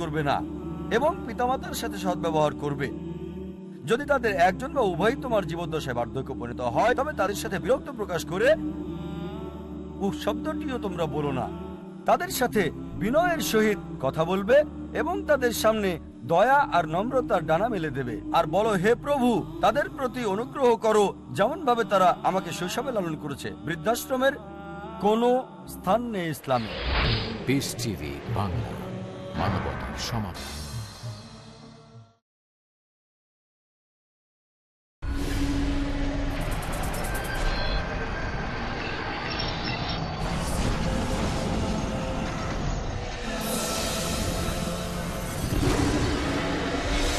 করবে না এবং পিতামাতার সাথে সদ্ব্যবহার করবে। যদি তাদের একজন বা উভয় তোমার জীবদ্দশায় বার্ধক্য পরিণত হয়, তবে তাদের সাথে বিরক্ত প্রকাশ করে শব্দটিও তোমরা বলো না। তাদের সাথে বিনয়ের সহিত কথা বলবে এবং তাদের সামনে দয়া আর নম্রতার ডানা মেলে দেবে। আর বলো, হে প্রভু, তাদের প্রতি অনুগ্রহ করো যেমন ভাবে তারা আমাকে শৈশবে লালন করেছে। বৃদ্ধাশ্রমের কোনো স্থান নেই ইসলামে। বাংলা মানবতার সমাধান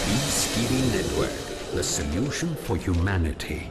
Peace TV Network, the solution for humanity.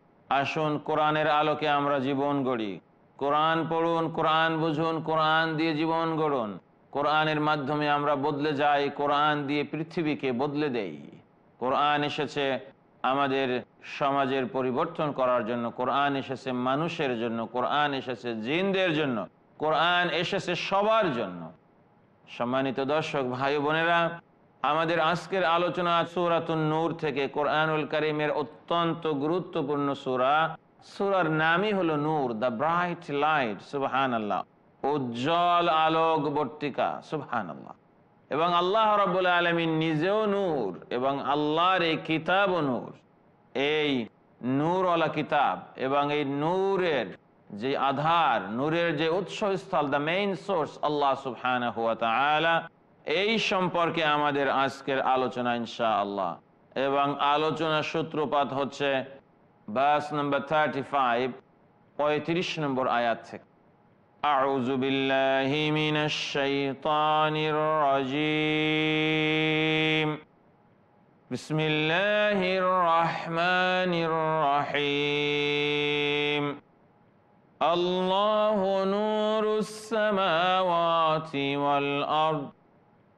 আসুন কোরআনের আলোকে আমরা জীবন গড়ি। কোরআন পড়ুন, কোরআন বুঝুন, কোরআন দিয়ে জীবন গড়ুন। কোরআনের মাধ্যমে আমরা বদলে যাই, কোরআন দিয়ে পৃথিবীকে বদলে দেই। কোরআন এসেছে আমাদের সমাজের পরিবর্তন করার জন্য, কোরআন এসেছে মানুষের জন্য, কোরআন এসেছে জিনদের জন্য, কোরআন এসেছে সবার জন্য। সম্মানিত দর্শক, ভাই বোনেরা আমাদের আজকের আলোচনা সুরাতুন নূর থেকে কোরআনুল করিমের অত্যন্ত গুরুত্বপূর্ণ সুরা। সুরার নামই হলো নূর, দ্য ব্রাইট লাইট সুবহান আল্লাহ উজ্জ্বল আলোক বর্তিকা সুবহান আল্লাহ এবং আল্লাহ রব্বুল আলমিন নিজেও নূর এবং আল্লাহর এই কিতাবও নূর। এই নূরওয়ালা কিতাব এবং এই নূরের যে আধার, নূরের যে উৎসস্থল, দ্য মেইন সোর্স আল্লাহ সুবহান এই সম্পর্কে আমাদের আজকের আলোচনা ইনশা আল্লাহ এবং আলোচনার সূত্রপাত হচ্ছে বাস নম্বর থার্টি ফাইভ পঁয়ত্রিশ নম্বর আয়াত থেকে أعوذ بالله من الشيطان الرجيم بسم الله الرحمن الرحيم الله نور السماوات والأرض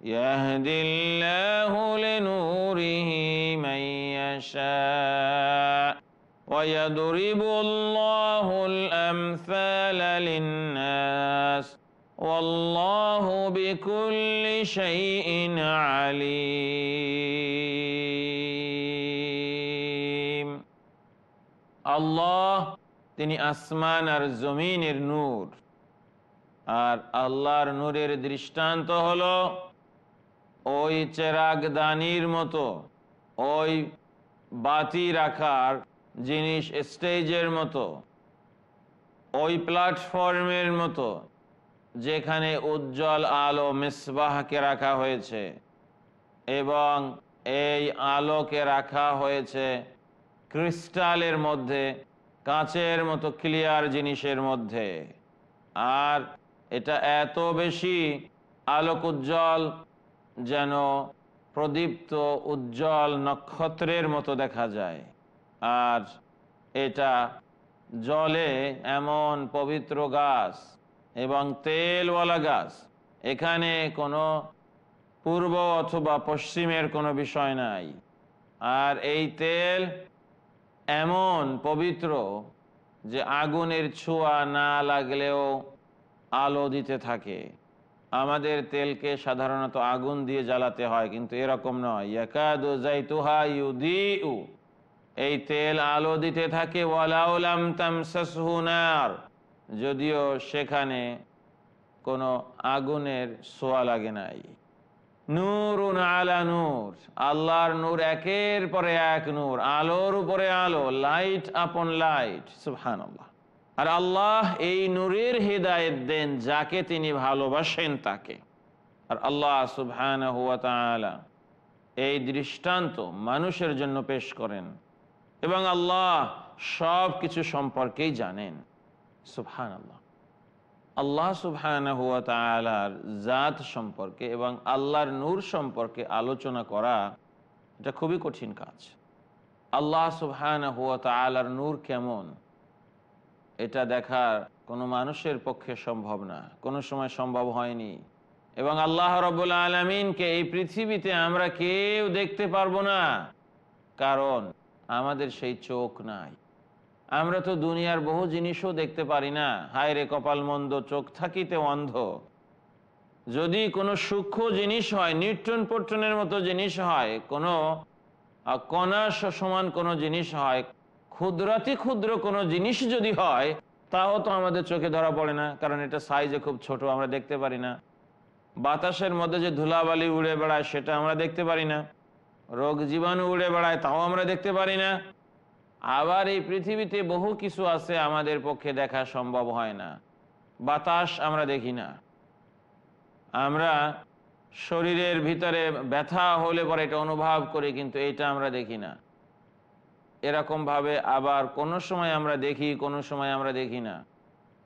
يهدي الله لنوره من يشاء ويضرب الله الأمثال للناس والله بكل شيء عليم আল্লাহ তিনি আসমান আর জমিনের নূর আর আল্লাহর নূরের দৃষ্টান্ত হলো ওই চেরাগ দানির মতো, ওই বাতি রাখার জিনিস স্টেজের মতো, ওই প্ল্যাটফর্মের মতো, যেখানে উজ্জ্বল আলো মিসবাহকে রাখা হয়েছে এবং এই আলোকে রাখা হয়েছে ক্রিস্টালের মধ্যে, কাঁচের মতো ক্লিয়ার জিনিসের মধ্যে। আর এটা এত বেশি আলোক উজ্জ্বল যেন প্রদীপ্ত উজ্জ্বল নক্ষত্রের মতো দেখা যায়। আর এটা জলে এমন পবিত্র গাছ এবং তেলওয়ালা গাছ। এখানে কোনো পূর্ব অথবা পশ্চিমের কোনো বিষয় নাই। আর এই তেল এমন পবিত্র যে আগুনের ছোঁয়া না লাগলেও আলো দিতে থাকে। আমাদের তেলকে সাধারণত আগুন দিয়ে জ্বালাতে হয়, কিন্তু এরকম নয়। এই তেল আলো দিতে থাকে নার। যদিও সেখানে কোনো আগুনের সোয়া লাগে নাই। নূরুন আলা নূর। আল্লাহর নূর একের পরে এক নূর, আলোর উপরে আলো, লাইট আপন লাইট, সুবহানাল্লাহ। আর আল্লাহ এই নূরের হৃদায়ত দেন যাকে তিনি ভালোবাসেন তাকে। আর আল্লাহ তাআলা এই দৃষ্টান্ত মানুষের জন্য পেশ করেন এবং আল্লাহ সব কিছু সম্পর্কেই জানেন। সুবহান আল্লাহ আল্লাহ সুবহানাহু ওয়া তাআলার জাত সম্পর্কে এবং আল্লাহর নূর সম্পর্কে আলোচনা করা এটা খুবই কঠিন কাজ। আল্লাহ সুবহানাহু ওয়া তাআলার নূর কেমন? এটা দেখার কোনো মানুষের পক্ষে সম্ভব না। কোনো সময় সম্ভব হয়নি। এবং আল্লাহ রব্বুল আলমিনকে এই পৃথিবীতে আমরা কেউ দেখতে পারব না। কারণ আমাদের সেই চোখ নাই। আমরা তো দুনিয়ার বহু জিনিসও দেখতে পারি না। হায় রে কপাল মন্দ, চোখ থাকিতে অন্ধ। যদি কোনো সূক্ষ্ম জিনিস হয় নিউট্রন পট্টনের মতো জিনিস হয়, কোনো কণা সমান কোনো জিনিস হয় ক্ষুদ্রাতি ক্ষুদ্র কোনো জিনিস যদি হয়, তাও তো আমাদের চোখে ধরা পড়ে না, কারণ এটা সাইজে খুব ছোট, আমরা দেখতে পারি না। বাতাসের মধ্যে যে ধুলাবালি উড়ে বেড়ায়, সেটা আমরা দেখতে পারি না। রোগ জীবাণু উড়ে বেড়ায়, তাও আমরা দেখতে পারি না। আবার এই পৃথিবীতে বহু কিছু আছে আমাদের পক্ষে দেখা সম্ভব হয় না। বাতাস আমরা দেখি না। আমরা শরীরের ভিতরে ব্যথা হলে পরে এটা অনুভব করি, কিন্তু এটা আমরা দেখি না। এরকম ভাবে আবার কোনো সময় আমরা দেখি, কোনো সময় আমরা দেখি না।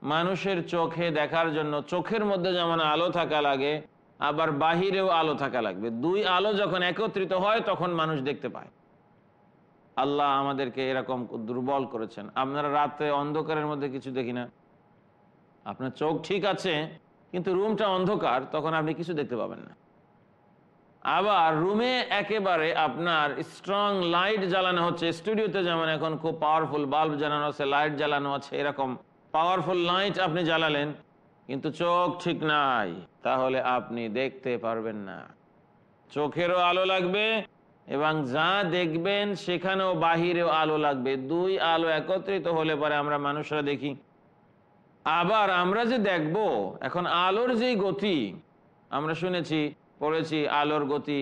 মানুষের চোখে দেখার জন্য চোখের মধ্যে যেমন আলো থাকা লাগে, আবার বাহিরেও আলো থাকা লাগবে। দুই আলো যখন একত্রিত হয়, তখন মানুষ দেখতে পায়। আল্লাহ আমাদেরকে এরকম দুর্বল করেছেন। আপনারা রাতে অন্ধকারের মধ্যে কিছু দেখি না। আপনার চোখ ঠিক আছে, কিন্তু রুমটা অন্ধকার, তখন আপনি কিছু দেখতে পাবেন না। আবার রুমে একেবারে আপনার স্ট্রং লাইট জ্বালানো হচ্ছে। স্টুডিওতে যেমন এখন খুব পাওয়ারফুল বাল্ব জ্বালানো আছে লাইট জ্বালানো আছে, এরকম পাওয়ারফুল লাইট আপনি জ্বালালেন, কিন্তু চোখ ঠিক নাই, তাহলে আপনি দেখতে পারবেন না। চোখেরও আলো লাগবে এবং যা দেখবেন সেখানেও বাহিরেও আলো লাগবে। দুই আলো একত্রিত হলে পরে আমরা মানুষরা দেখি। আবার আমরা যে দেখব, এখন আলোর যেই গতি, আমরা শুনেছি পড়েছি আলোর গতি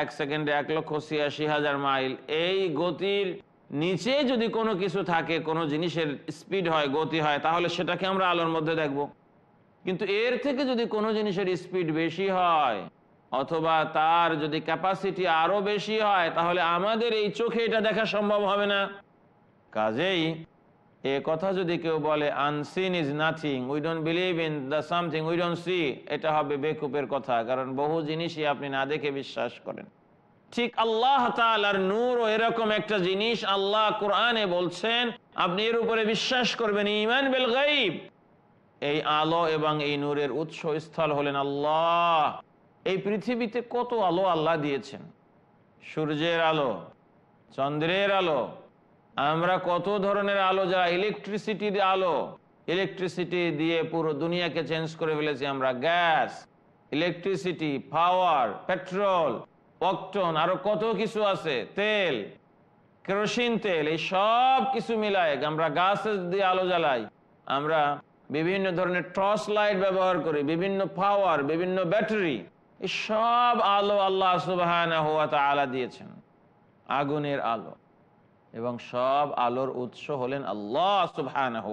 এক সেকেন্ডে এক লক্ষ ছিয়াশি হাজার মাইল। এই গতির নিচে যদি কোনো কিছু থাকে, কোনো জিনিসের স্পিড হয়, গতি হয়, তাহলে সেটাকে আমরা আলোর মধ্যে দেখব। কিন্তু এর থেকে যদি কোনো জিনিসের স্পিড বেশি হয়, অথবা তার যদি ক্যাপাসিটি আরও বেশি হয়, তাহলে আমাদের এই চোখে এটা দেখা সম্ভব হবে না। কাজেই এ কথা যদি কেউ বলে unseen is nothing we don't believe in the something we don't see এটা হবে বেকুপের কথা, কারণ বহু জিনিসই আপনি না দেখে বিশ্বাস করেন। ঠিক আল্লাহ তাআলার নূর ও এরকম একটা জিনিস আল্লাহ কোরআনে বলছেন, আপনি এর উপরে বিশ্বাস করবেন ইমান বেল গাইব এই আলো এবং এই নূরের উৎস স্থল হলেন আল্লাহ। এই পৃথিবীতে কত আলো আল্লাহ দিয়েছেন? সূর্যের আলো, চন্দ্রের আলো আমরা কত ধরনের আলো যা ইলেকট্রিসিটির আলো। ইলেকট্রিসিটি দিয়ে পুরো দুনিয়াকে চেঞ্জ করে ফেলেছি আমরা। Gas electricity power petrol octane আরও কত কিছু আছে? তেল কেরোসিন তেল, এই সব কিছু মিলায় আমরা গাছ দিয়ে আলো জ্বালাই। আমরা বিভিন্ন ধরনের টর্চ লাইট ব্যবহার করি, বিভিন্ন পাওয়ার বিভিন্ন ব্যাটারি এই সব আলো আল্লাহ সুবাহ দিয়েছেন। আগুনের আলো। এবং সব আলোর উৎস হলেন আল্লাহ সুবহানাহু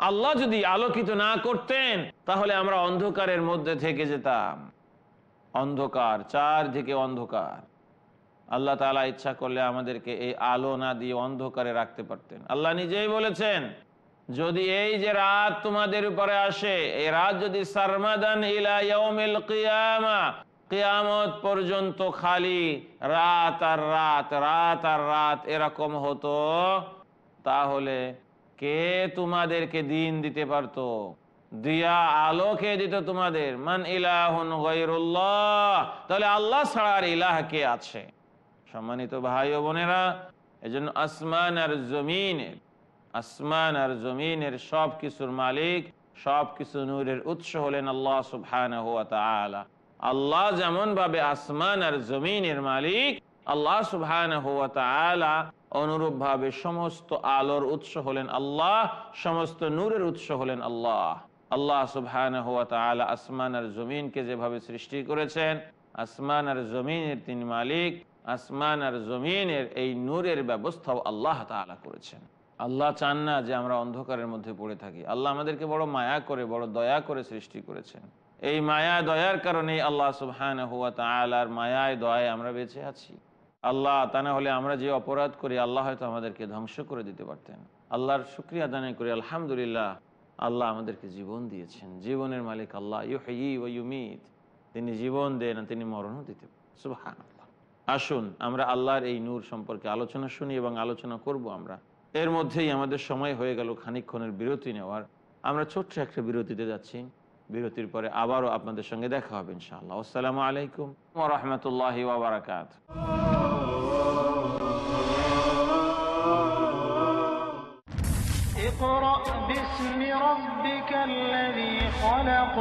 আল্লাহ যদি আলোকিত না করতেন, তাহলে আমরা অন্ধকারের মধ্যে থেকে যেতাম। অন্ধকার, চারদিকে অন্ধকার। আল্লাহ তালা ইচ্ছা করলে আমাদেরকে এই আলো না দিয়ে অন্ধকারে রাখতে পারতেন। আল্লাহ নিজেই বলেছেন, যদি এই যে রাত তোমাদের উপরে আসে, এই রাত যদি সারমাদান ইলা কিয়ামা কিয়ামত পর্যন্ত খালি রাত আর রাত রাত আর রাত এরকম হতো, তাহলে কে তোমাদেরকে দিন দিতে পারতো? দিয়া আলো কে দিত তোমাদের? মান তাহলে আল্লাহ ছাড়া আর ইলাহ কে আছে? সম্মানিত ভাই ও বোনেরা, এজন্য আসমান আর জমিনের, আসমান আর জমিনের সব কিছুর মালিক সব কিছু নূরের উৎস হলেন আল্লাহ সুবহানাহু ওয়া তাআলা। আল্লাহ যেমন ভাবে আসমান আর জমিনের মালিক, আল্লাহ তাআলা অনুরূপ ভাবে সমস্ত আলোর উৎস হলেন আল্লাহ, সমস্ত নূরের উৎস হলেন আল্লাহ। আল্লাহ তাআলা আসমান আর জমিনকে যেভাবে সৃষ্টি করেছেন, আসমান আর জমিনের তিনি মালিক, আসমান আর জমিনের এই নূরের ব্যবস্থাও আল্লাহ তাআলা করেছেন। আল্লাহ চান না যে আমরা অন্ধকারের মধ্যে পড়ে থাকি। আল্লাহ আমাদেরকে বড় মায়া করে, বড় দয়া করে সৃষ্টি করেছেন। এই মায়া দয়ার কারণেই আল্লাহ সুবহান হুয়া তালার মায়ায়, দয়ায় আমরা বেঁচে আছি। আল্লাহ তা না হলে আমরা যে অপরাধ করি, আল্লাহ হয়তো আমাদেরকে ধ্বংস করে দিতে পারতেন। আল্লাহর শুক্রিয়া দানাই করি, আলহামদুলিল্লাহ। আল্লাহ আমাদেরকে জীবন দিয়েছেন। জীবনের মালিক আল্লাহ ইউহি ও ইউমিত। তিনি জীবন দেন তিনি মরণও দিতে সুবহান আসুন, আমরা আল্লাহর এই নূর সম্পর্কে আলোচনা শুনি এবং আলোচনা করব আমরা। এর মধ্যেই আমাদের সময় হয়ে গেল খানিকক্ষণের বিরতি নেওয়ার। আমরা ছোট্ট একটা বিরতিতে যাচ্ছি। বিরতির পরে আবারও আপনাদের সঙ্গে দেখা হবে ইনশাআল্লাহ আসসালামু আলাইকুম রহমতুল্লাহ ওবরাকাত اقرأ باسم ربك الذي خلق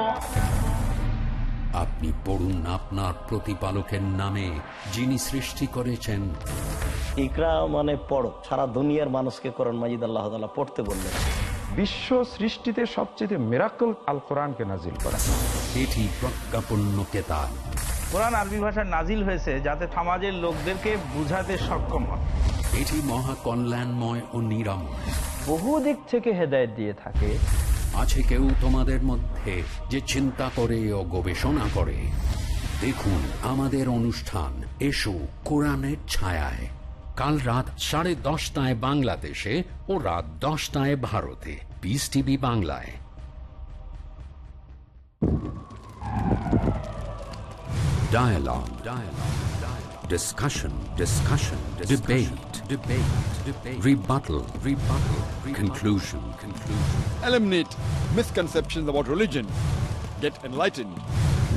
আপনি পড়ুন আপনার প্রতিপালকের নামে যিনি সৃষ্টি করেছেন ইকরা মানে পড়ো সারা দুনিয়ার মানুষকে কোরআন মাজিদ আল্লাহ তাআলা পড়তে বললেন বিশ্ব সৃষ্টিতে সবচেয়ে মেরাকল আল কোরআনকে নাজিল করা। এটি প্রজ্ঞাপন্য কেতাব কোরআন আরবি ভাষায় নাজিল হয়েছে যাতে সমাজের লোকদেরকে বুঝাতে সক্ষম হয়। এটি মহা কল্যাণময় ও নিরাময়। বহু দিক থেকে হেদায়েত দিয়ে থাকে। আছে কেউ তোমাদের মধ্যে যে চিন্তা করে ও গবেষণা করে। দেখুন আমাদের অনুষ্ঠান এসো কোরআনের ছায়ায়। কাল রাত সাড়ে দশটায় বাংলাদেশে ও রাত দশটায় ভারতে পিস টিভি বাংলায় Dialogue. Dialogue. Dialogue. Discussion. Discussion. Debate. Debate. Debate. Rebuttal. Rebuttal. Conclusion. Conclusion. Eliminate misconceptions about religion. Get enlightened.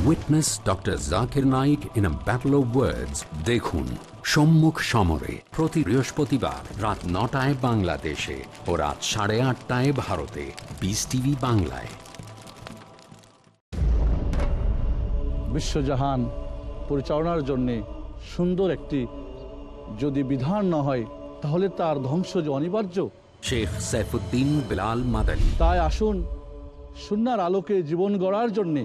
Witness doctor Zakir Naik in a battle of words. দেখুন সম্মুখ সমরে প্রতি বৃহস্পতিবার রাত নটায় বাংলাদেশে ও রাত সাড়ে আটটায় ভারতে বিস টিভি বাংলায় বিশ্বজাহান পরিচালনার জন্যে সুন্দর একটি যদি বিধান না হয় তাহলে তার ধ্বংস যে অনিবার্য। শেখ সাইফুদ্দিন বিলাল মাদানী। তাই আসুন সুনার আলোকে জীবন গড়ার জন্যে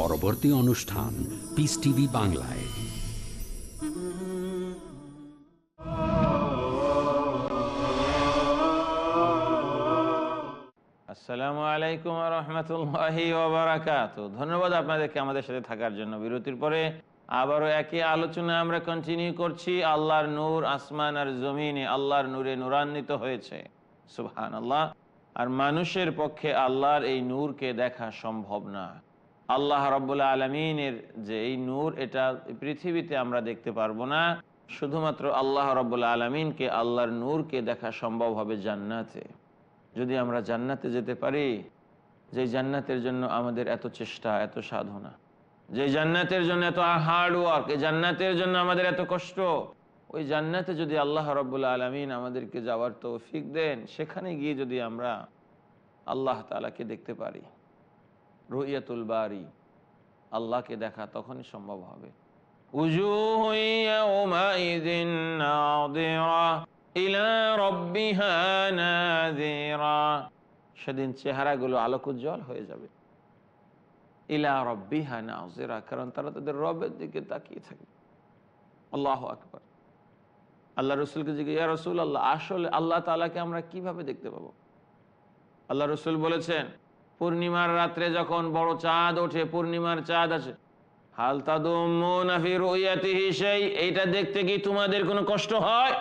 পরবর্তী অনুষ্ঠান পিস টিভি বাংলায়। আসসালামু আলাইকুম রহমতুল্লাহি ধন্যবাদ আপনাদেরকে আমাদের সাথে থাকার জন্য বিরতির পরে। আবারও একই আলোচনা আমরা কন্টিনিউ করছি। আল্লাহর নূর, আসমান আর জমিনে আল্লাহর নূরে নূরান্বিত হয়েছে। সুবহান আল্লাহ আর মানুষের পক্ষে আল্লাহর এই নূরকে দেখা সম্ভব না। আল্লাহ রব্বুল্লা আলমিনের যে এই নূর, এটা পৃথিবীতে আমরা দেখতে পারব না। শুধুমাত্র আল্লাহ রব্বুল্লা আলমিনকে আল্লাহর নূরকে দেখা সম্ভব হবে জান্নাতে। যদি আমরা জান্নাতে যেতে পারি, যে জান্নাতের জন্য আমাদের এত চেষ্টা, এত সাধনা, যে জান্নাতের জন্য এত হার্ড ওয়ার্ক এই জান্নাতের জন্য আমাদের এত কষ্ট, ওই জান্নাতে যদি আল্লাহ রব্বুল্লা আলমিন আমাদেরকে যাওয়ার তৌফিক দেন, সেখানে গিয়ে যদি আমরা আল্লাহ তালাকে দেখতে পারি। রুইয়াতুল বাড়ি আল্লাহকে দেখা তখনই সম্ভব হবে। সেদিন চেহারাগুলো আলোকোজ্জ্বল হয়ে যাবে। ইলা রব্বিহা নাজেরা কারণ তারা তাদের রবের দিকে তাকিয়ে থাকবে আল্লাহ আকবর। আল্লাহ রসুলকে জিজ্ঞেস, ইয়া রসুল আল্লাহ আসলে আল্লাহ তালাকে আমরা কীভাবে দেখতে পাবো? আল্লাহ রসুল বলেছেন পূর্ণিমার রাত্রে যখন বড় চাঁদ ওঠে, পূর্ণিমার চাঁদ আছে হালতা সেই এইটা দেখতে কি তোমাদের কোনো কষ্ট হয়?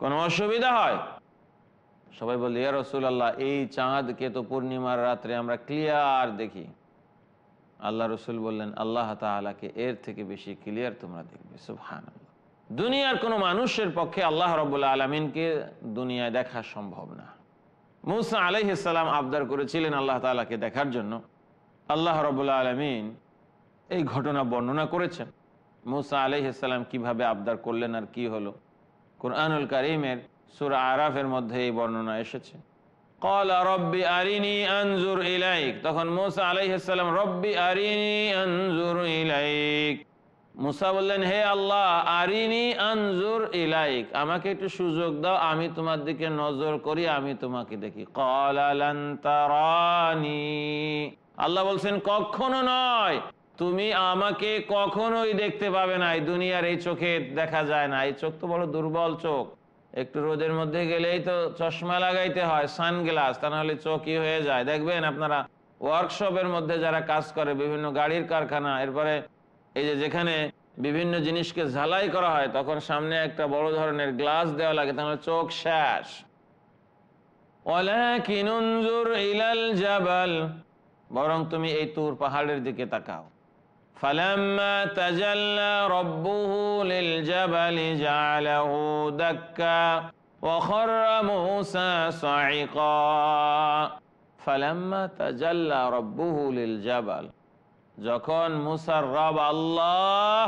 কোনো অসুবিধা হয়? সবাই বলল ইয়া রসুল আল্লাহ এই চাঁদকে তো পূর্ণিমার রাত্রে আমরা ক্লিয়ার দেখি। আল্লাহ রসুল বললেন, আল্লাহ তালাকে এর থেকে বেশি ক্লিয়ার তোমরা দেখবে। সুহান দুনিয়ার কোনো মানুষের পক্ষে আল্লাহ রবুল্লা আলমিনকে দুনিয়ায় দেখা সম্ভব না। মুসা আলাইসাল্লাম আবদার করেছিলেন আল্লাহ তালাকে দেখার জন্য। আল্লাহ রবুল্লা আলমিন এই ঘটনা বর্ণনা করেছেন। মুসা আলাইসাল্লাম কীভাবে আবদার করলেন আর কি হলো? কোরআনুল করিমের সুর আরাফের মধ্যে এই বর্ণনা এসেছে। কলা আরিনি তখন মুসা আলাইসাল্লাম রব্বি আরিনি আনজুর ইলাইক। মুসা বললেন, হে আল্লাহ, আরিনি আনজুর ইলাইক। আমাকে একটু সুযোগ দাও, আমি তোমার দিকে নজর করি, আমি তোমাকে দেখি। কলালান্তারানি আল্লাহ বলছেন, কখনো নয়। তুমি আমাকে কখনোই দেখতে পাবে না। এই দুনিয়ার এই চোখে দেখা যায় না। এই চোখ তো বড় দুর্বল চোখ। একটু রোদের মধ্যে গেলেই তো চশমা লাগাইতে হয়, সানগ্লাস। তা নাহলে চোখই হয়ে যায়। দেখবেন আপনারা ওয়ার্কশপের মধ্যে যারা কাজ করে, বিভিন্ন গাড়ির কারখানা, এরপরে এই যে যেখানে বিভিন্ন জিনিসকে ঝালাই করা হয়, তখন সামনে একটা বড় ধরনের গ্লাস দেওয়া লাগে তাহলে মানে চোখ শ্বাস। বরং তুমি এই তুর পাহাড়ের দিকে তাকাও। ফালাম্মা তাজাল্লা রব্বুহুল জাবাল। যখন মুসার রব আল্লাহ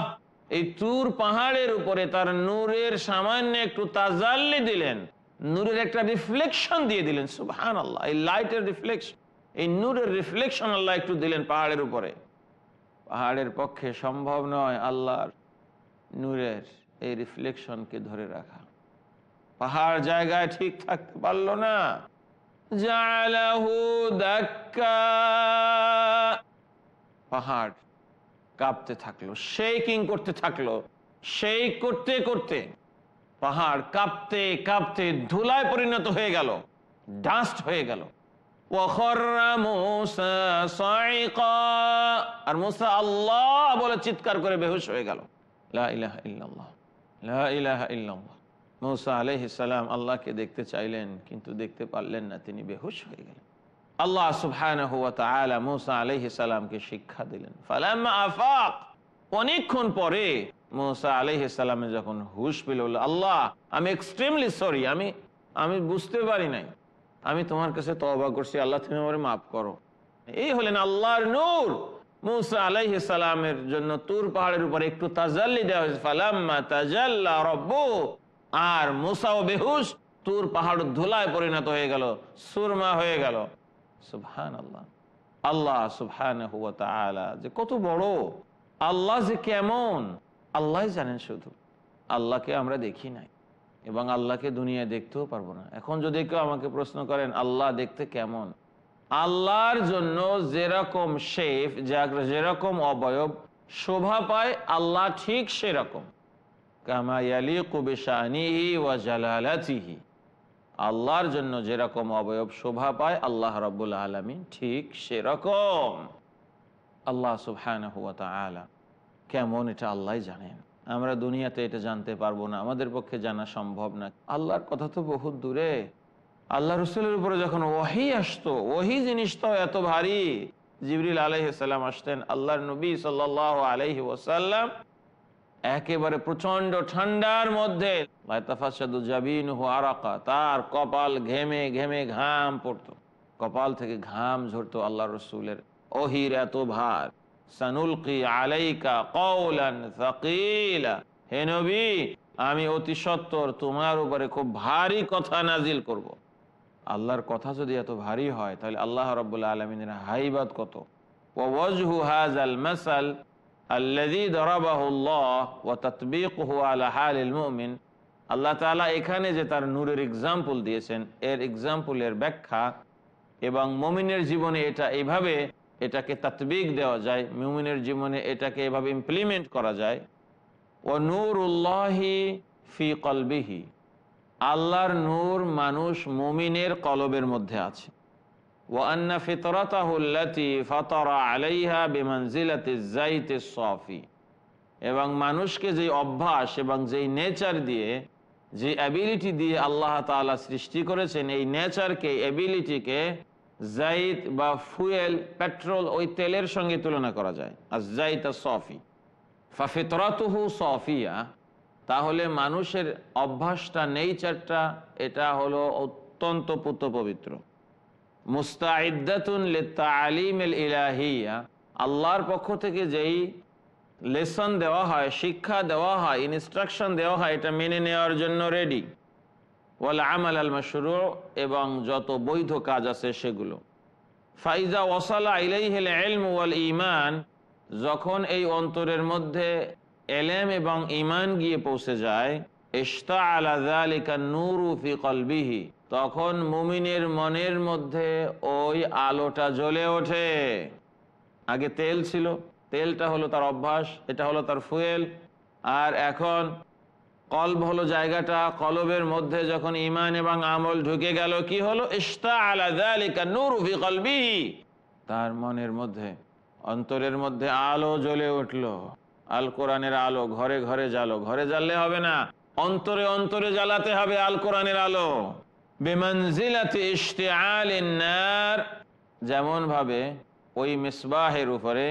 এই তুর পাহাড়ের উপরে তার নূরের সামান্য একটু তাজাল্লি দিলেন, নূরের একটা রিফ্লেকশন দিয়ে দিলেন সুবহান আল্লাহ এই লাইটের রিফ্লেকশন এই নূরের রিফ্লেকশন আল্লাহ একটু দিলেন পাহাড়ের উপরে। পাহাড়ের পক্ষে সম্ভব নয় আল্লাহর নূরের এই রিফ্লেকশনকে ধরে রাখা। পাহাড় জায়গায় ঠিক থাকতে পারল না। জালাহু দাক্কা। পাহাড় কাঁপতে থাকল শেকিং করতে থাকল সেই করতে করতে পাহাড় কাঁপতে কাঁপতে ধুলায় পরিণত হয়ে গেল ডাস্ট হয়ে গেল। আর মুসা আল্লাহ বলে চিৎকার করে বেহুশ হয়ে গেল। মৌসা আলহিসাম আল্লাহকে দেখতে চাইলেন, কিন্তু দেখতে পারলেন না, তিনি বেহুশ হয়ে গেলেন। আল্লাহ সুবহান মুসা আলহি সালামকে শিক্ষা দিলেন। আফাক। অনেকক্ষণ পরে মুসা আলহি সালামে যখন হুশ পেল আল্লাহ, আমি এক্সট্রিমলি সরি আমি আমি বুঝতে পারি নাই। আমি তোমার কাছে তবা করছি, আল্লাহ তুমি আমার মাফ করো। এই হলেন আল্লাহর নূর। মুসা আলাইহি সালামের জন্য তুর পাহাড়ের উপরে একটু তাজাল্লি দেওয়া হয়েছে। ফালাম্মা তাজাল্লা রব্বু। আর মুসা ও বেহুশ, তুর পাহাড় ধুলায় পরিণত হয়ে গেল, সুরমা হয়ে গেল। সুবহান আল্লাহ আল্লাহ সুবহান যে কত বড়। আল্লাহ যে কেমন। আল্লাহ জানেন শুধু। আল্লাহকে আমরা দেখি নাই। এবং আল্লাহকে দুনিয়ায় দেখতেও পারব না। এখন যদি কেউ আমাকে প্রশ্ন করেন, আল্লাহ দেখতে কেমন? আল্লাহর জন্য যেরকম শেফ যেরকম অবয়ব, শোভা পায়, আল্লাহ ঠিক সেরকম। কামায়ালি কুবেশানিহি ওয়া জালালাতিহি। আল্লাহর জন্য যেরকম অবয়ব শোভা পায়, আল্লাহ রব্বুল আলমী ঠিক সেরকম। আল্লাহ সুবহান কেমন এটা আল্লাহ জানেন। আমরা দুনিয়াতে এটা জানতে পারব না, আমাদের পক্ষে জানা সম্ভব না। আল্লাহর কথা তো বহুত দূরে। আল্লাহ রসুলের উপরে যখন ওহি আসতো ওহি জিনিসটা এত ভারী। জিবরিল আলহিসাল্লাম আসতেন, আল্লাহর নবী সাল আলহি ওসাল্লাম একেবারে প্রচণ্ড ঠান্ডার মধ্যে তার কপাল ঘেমে ঘেমে ঘাম পড়তো। কপাল থেকে ঘাম ঝরতো আল্লাহ রসুলের। ওহির এত ভার, সানুলকি আলাইকা কৌলান আমি অতি সত্তর তোমার উপরে খুব ভারী কথা নাজিল করব। আল্লাহর কথা যদি এত ভারী হয়, তাহলে আল্লাহ রব্বুল্লা আলমিনের হাইবাদ কত? আল্লাযী দরাবাহুল্লাহ ওয়া তাতবীকুহু আলা হালিল মুমিন। আল্লাহ তাআলা এখানে যে তার নূরের এক্সাম্পল দিয়েছেন, এর এক্সাম্পলের ব্যাখ্যা, এবং মুমিনের জীবনে এটা এইভাবে এটাকে তাতবিক দেওয়া যায়, মুমিনের জীবনে এটাকে এভাবে ইমপ্লিমেন্ট করা যায়। ও নূর উল্লাহি ফি কলবিহি। আল্লাহর নূর মানুষ মুমিনের কলবের মধ্যে আছে। ও আন্না ফিতরাতাহুল্লাতি ফতরা আলাইহা বিমানজিলাতি জাইতে সফি এবং মানুষকে যে অভ্যাস এবং যেই নেচার দিয়ে যে অ্যাবিলিটি দিয়ে আল্লাহ তাআলা সৃষ্টি করেছেন, এই নেচারকে অ্যাবিলিটিকে জাইত বা ফুয়েল, পেট্রোল ওই তেলের সঙ্গে তুলনা করা যায়। আর জাইত সফি ফাফিতরাতুহু সফিয়া। তাহলে মানুষের অভ্যাসটা, নেচারটা, এটা হলো অত্যন্ত পুত পবিত্র মুস্তাইদাতুন লিতালিম ইলাহিয়া। আল্লাহর পক্ষ থেকে যেই লেসন দেওয়া হয়, শিক্ষা দেওয়া হয় ইনস্ট্রাকশন দেওয়া হয়, এটা মেনে নেওয়ার জন্য রেডি ওয়াল আমাল আল মাসরু এবং যত বৈধ কাজ আছে সেগুলো। ফাইজা ওয়াসালা ইলাইহিল ইলম ওয়াল ইমান যখন এই অন্তরের মধ্যে এলেম এবং ইমান গিয়ে পৌঁছে যায় ইশতা আলা যালিকা নূরু ফি তখন মুমিনের মনের মধ্যে ওই আলোটা জ্বলে ওঠে। আগে তেল ছিল, তেলটা হলো তার অভ্যাস, এটা হলো তার ফুয়েল। আর এখন কলব হলো জায়গাটা, কলবের মধ্যে যখন ইমান এবং আমল ঢুকে গেল, কি হলো? ইস্তা আলা যালিকা নূরু তার মনের মধ্যে, অন্তরের মধ্যে আলো জ্বলে উঠল। আল কোরআনের আলো ঘরে ঘরে জ্বালো। ঘরে জ্বাললে হবে না, অন্তরে অন্তরে জ্বালাতে হবে আল কোরআনের আলো। বেমনজিলাতে ইশতেআলিন নার যেমন ভাবে ওই মিসবাহের উপরে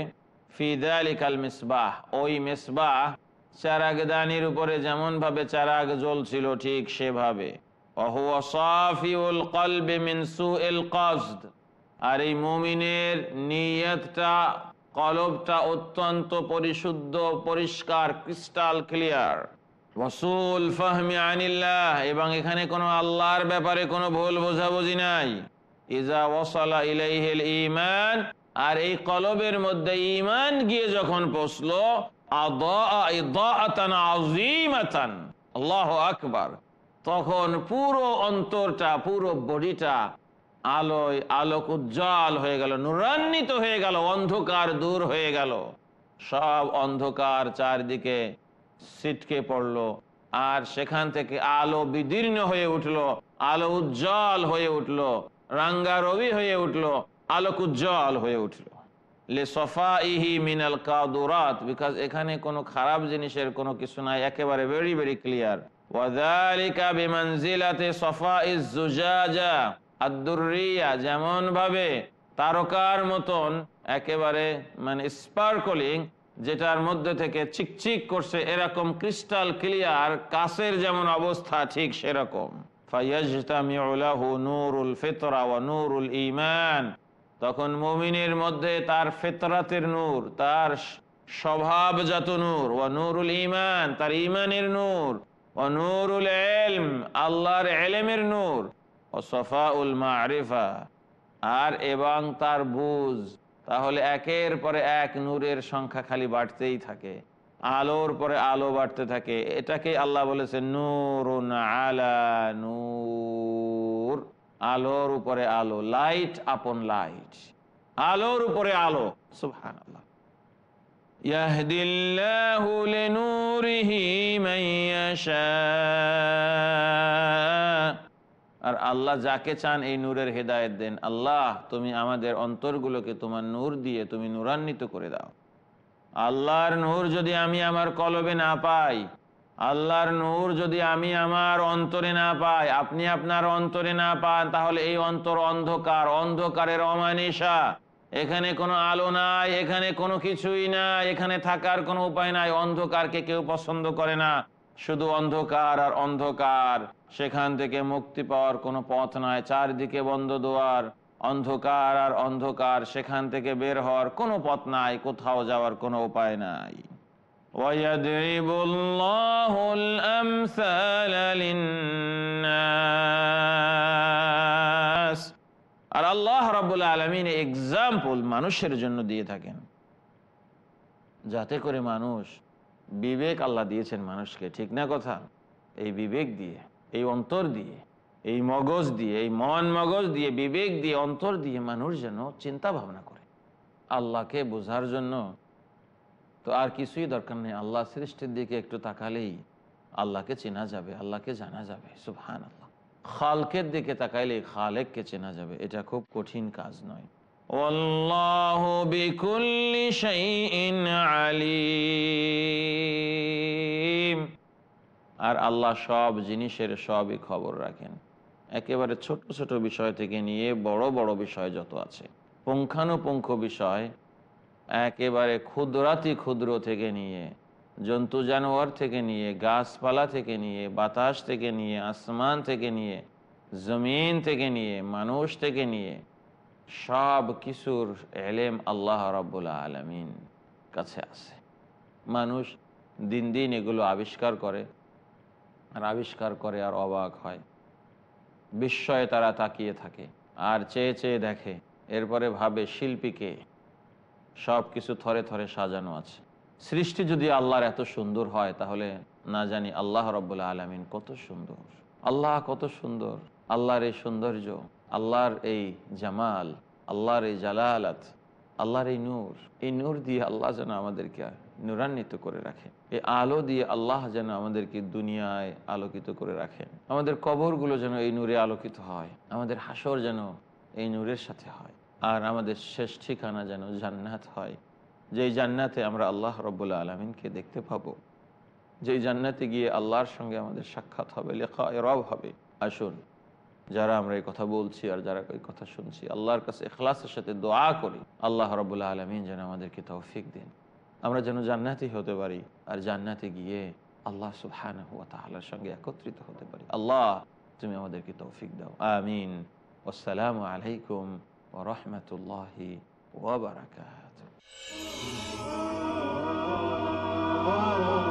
ফিদালিকাল মিসবাহ, ওই মিসবাহ চারাগদানির উপরে যেমন ভাবে চারাগ জ্বলছিল ঠিক সেভাবে। আর এই মুমিনের নিয়তটা, কলবটা অত্যন্ত পরিশুদ্ধ, পরিষ্কার, ক্রিস্টাল ক্লিয়ার। রসুল ফাহমি আনিল্লাহ, এবং এখানে কোনো আল্লাহর ব্যাপারে কোনো ভুল বোঝাবুঝি নাই। ইজা ওয়াসালা ইলাইহিল ঈমান, আর এই কলবের মধ্যে ঈমান গিয়ে যখন পৌঁছলো আল্লাহু আকবার, তখন পুরো অন্তরটা, পুরো বডিটা আলোয় আলোক উজ্জ্বল হয়ে গেল, নুরান্বিত হয়ে গেল, অন্ধকার দূর হয়ে গেল। সব অন্ধকার চারদিকে ছিটকে পড়ল, আর সেখান থেকে আলো বিদীর্ণ হয়ে উঠল, আলো উজ্জ্বল হয়ে উঠল, রাঙ্গারবি হয়ে উঠল আলোক উজ্জ্বল হয়ে উঠল। লে সফা ইহি এখানে কোনো খারাপ জিনিসের কোনো কিছু নাই, একেবারে ভেরি ভেরি ক্লিয়ার ওয়াদালিকা বিমানজিলাতে সফা ইজ জুজাজা আদুরিয়া যেমন ভাবে তারকার মতন একেবারে মানে স্পার্কলিং যেটার মধ্যে থেকে চিকচিক করছে, এরকম ক্রিস্টাল ক্লিয়ার, কাছের যেমন অবস্থা, ঠিক সেরকম। ঈমান। তখন মুমিনের মধ্যে তার ফিতরাতের নূর, তার স্বভাবজাত নূর, ওয়া নূরুল ঈমান, তার ঈমানের নূর ও নূরুল ইলম আল্লাহর ইলমের নূর, ও সফাউল মারিফা। আর এবং তার বুঝ তাহলে একের পরে এক নূরের সংখ্যা খালি বাড়তেই থাকে আলোর পরে আলো বাড়তে থাকে এটাকে আল্লাহ বলেছে নূরুন আলা নূর আলোর উপরে আলো লাইট আপন লাইট আলোর উপরে আলো সুবহান আল্লাহ يهدي الله لنوره من يشاء আর আল্লাহ যাকে চান এই নূরের হেদায়ত দেন। আল্লাহ, তুমি আমাদের অন্তরগুলোকে তোমার নূর দিয়ে তুমি নূরান্বিত করে দাও। আল্লাহর নূর যদি আমি আমার কলবে না পাই, আল্লাহর নূর যদি আমি আমার অন্তরে না পাই, আপনি আপনার অন্তরে না পান, তাহলে এই অন্তর অন্ধকার, অন্ধকারের অমানিসা। এখানে কোনো আলো নাই, এখানে কোনো কিছুই নাই, এখানে থাকার কোনো উপায় নাই, অন্ধকারকে কেউ পছন্দ করে না। শুধু অন্ধকার আর অন্ধকার। সেখান থেকে মুক্তি পাওয়ার কোনো পথ নাই চারদিকে বন্ধ দোয়ার অন্ধকার আর অন্ধকার সেখান থেকে বের হওয়ার কোনো পথ নাই কোথাও যাওয়ার কোনো উপায় নাই ويضرب الله الأمثال للناس আর আল্লাহ রাবুল আলমিন এক্সাম্পল মানুষের জন্য দিয়ে থাকেন যাতে করে মানুষ বিবেক আল্লাহ দিয়েছেন মানুষকে ঠিক না কথা এই বিবেক দিয়ে এই অন্তর দিয়ে, এই মগজ দিয়ে, এই মন মগজ দিয়ে, বিবেক দিয়ে, অন্তর দিয়ে মানুষ যেন চিন্তা ভাবনা করে। আল্লাহকে বোঝার জন্য তো আর কিছুই দরকার নেই। আল্লাহ সৃষ্টির দিকে একটু তাকালেই আল্লাহকে চেনা যাবে, আল্লাহকে জানা যাবে। সুফহান আল্লাহ খালকের দিকে তাকাইলে খালেককে চেনা যাবে। এটা খুব কঠিন কাজ নয়। আল্লাহ বিকুল্লি আলী আর আল্লাহ সব জিনিসের সবই খবর রাখেন। একেবারে ছোট ছোট বিষয় থেকে নিয়ে বড় বড় বিষয় যত আছে। পুঙ্খানুপুঙ্খ বিষয় একেবারে ক্ষুদ্রাতি ক্ষুদ্র থেকে নিয়ে, জন্তু জানোয়ার থেকে নিয়ে, গাছপালা থেকে নিয়ে, বাতাস থেকে নিয়ে, আসমান থেকে নিয়ে, জমিন থেকে নিয়ে, মানুষ থেকে নিয়ে, সব কিছুর এলেম আল্লাহ রব্বুল্লা আলমিন কাছে আছে। মানুষ দিন দিন এগুলো আবিষ্কার করে। আর আবিষ্কার করে আর অবাক হয়। বিস্ময়ে তারা তাকিয়ে থাকে, আর চেয়ে চেয়ে দেখে, এরপরে ভাবে শিল্পীকে সব কিছু থরে থরে সাজানো আছে। সৃষ্টি যদি আল্লাহর এত সুন্দর হয়, তাহলে না জানি আল্লাহ রব্বুল্লা আলমিন কত সুন্দর। আল্লাহ কত সুন্দর। আল্লাহর এই সৌন্দর্য, আল্লাহর এই জামাল, আল্লাহর এই জালালাত, আল্লাহর এই নূর এই নূর দিয়ে আল্লাহ যেন আমাদেরকে নূরান্বিত করে রাখে। এই আলো দিয়ে আল্লাহ যেন আমাদেরকে দুনিয়ায় আলোকিত করে রাখেন। আমাদের কবরগুলো যেন এই নূরে আলোকিত হয়। আমাদের হাসর যেন এই নূরের সাথে হয়। আর আমাদের শেষ ঠিকানা যেন জান্নাত হয়। যেই জান্নাতে আমরা আল্লাহ রব্বুল্লা আলমিনকে দেখতে পাবো। যেই জান্নাতে গিয়ে আল্লাহর সঙ্গে আমাদের সাক্ষাৎ হবে লেখা রব হবে। আসুন, যারা আমরা এই কথা বলছি আর যারা এই কথা শুনছি, আল্লাহর কাছে এখলাসের সাথে দোয়া করি। আল্লাহ রবুল্লা আলমিন যেন আমাদেরকে তৌফিক দিন। আমরা যেন জান্নাতি হতে পারি আর জান্নাতে গিয়ে আল্লাহ সুহান তাহলার সঙ্গে একত্রিত হতে পারি। আল্লাহ, তুমি আমাদেরকে তৌফিক দাও। আমিন। আসসালামু আলাইকুম ও রহমতুল্লাহি ওবরাকাত The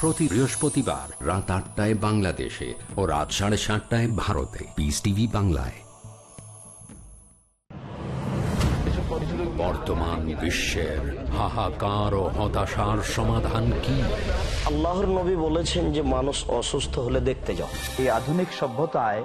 প্রতি বৃহস্পতিবার রাত আটটায় বাংলাদেশে ও রাত সাড়ে সাতটায় ভারতে। পিস টিভি বাংলায়। বর্তমান বিশ্বের হাহাকার ও হতাশার সমাধান কি? আল্লাহর নবী বলেছেন যে মানুষ অসুস্থ হলে দেখতে যাও। এই আধুনিক সভ্যতায়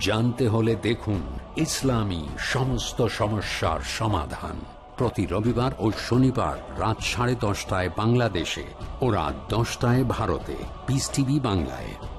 জানতে হলে দেখুন ইসলামী সমস্ত সমস্যার সমাধান। প্রতি রবিবার ও শনিবার রাত সাড়ে দশটায় বাংলাদেশে ও রাত দশটায় ভারতে। পিস টিভি বাংলায়।